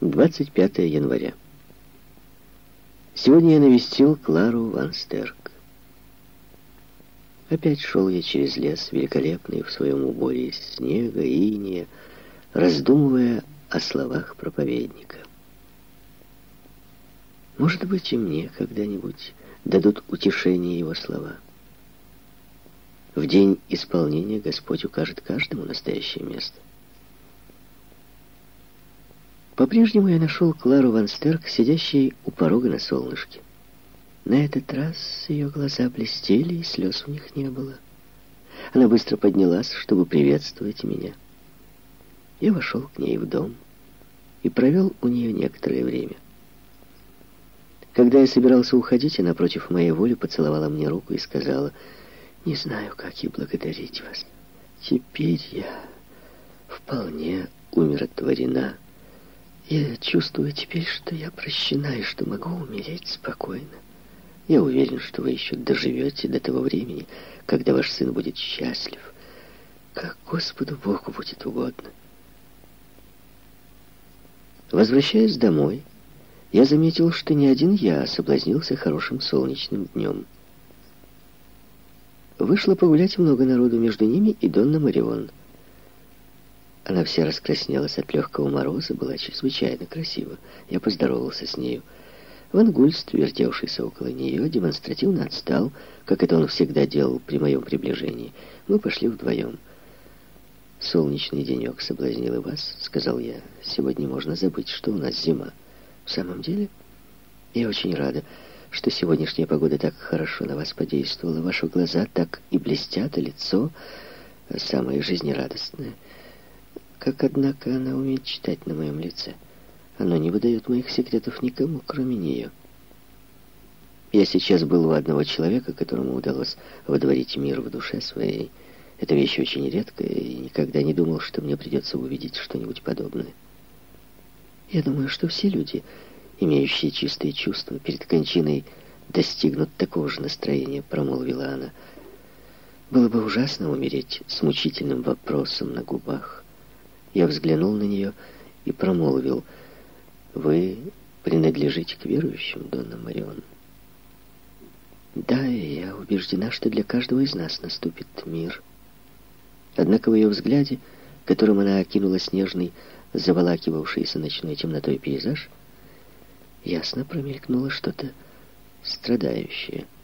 25 января. Сегодня я навестил Клару Ван Стерк. Опять шел я через лес, великолепный в своем уборе из снега и иния, раздумывая о словах проповедника. Может быть, и мне когда-нибудь дадут утешение его слова. В день исполнения Господь укажет каждому настоящее место. По-прежнему я нашел Клару Ван Стерк, сидящей у порога на солнышке. На этот раз ее глаза блестели, и слез у них не было. Она быстро поднялась, чтобы приветствовать меня. Я вошел к ней в дом и провел у нее некоторое время. Когда я собирался уходить, она против моей воли поцеловала мне руку и сказала, «Не знаю, как и благодарить вас. Теперь я вполне умиротворена». Я чувствую теперь, что я прощена и что могу умереть спокойно. Я уверен, что вы еще доживете до того времени, когда ваш сын будет счастлив, как Господу Богу будет угодно. Возвращаясь домой, я заметил, что не один я соблазнился хорошим солнечным днем. Вышло погулять много народу, между ними и Донна Марион — она вся раскраснелась от легкого мороза, была чрезвычайно красива. Я поздоровался с нею. Ван Гульст, вертевшийся около нее, демонстративно отстал, как это он всегда делал при моем приближении. Мы пошли вдвоем. «Солнечный денек соблазнил и вас», — сказал я. «Сегодня можно забыть, что у нас зима». «В самом деле, я очень рада, что сегодняшняя погода так хорошо на вас подействовала. Ваши глаза так и блестят, а лицо самое жизнерадостное». Как, однако, она умеет читать на моем лице. Оно не выдает моих секретов никому, кроме нее. Я сейчас был у одного человека, которому удалось водворить мир в душе своей. Эта вещь очень редкая, и никогда не думал, что мне придется увидеть что-нибудь подобное. Я думаю, что все люди, имеющие чистые чувства, перед кончиной достигнут такого же настроения, промолвила она. Было бы ужасно умереть с мучительным вопросом на губах. Я взглянул на нее и промолвил, «Вы принадлежите к верующим, Донна Марион?» «Да, я убеждена, что для каждого из нас наступит мир». Однако в ее взгляде, которым она окинула снежный, заволакивавшийся ночной темнотой пейзаж, ясно промелькнуло что-то страдающее –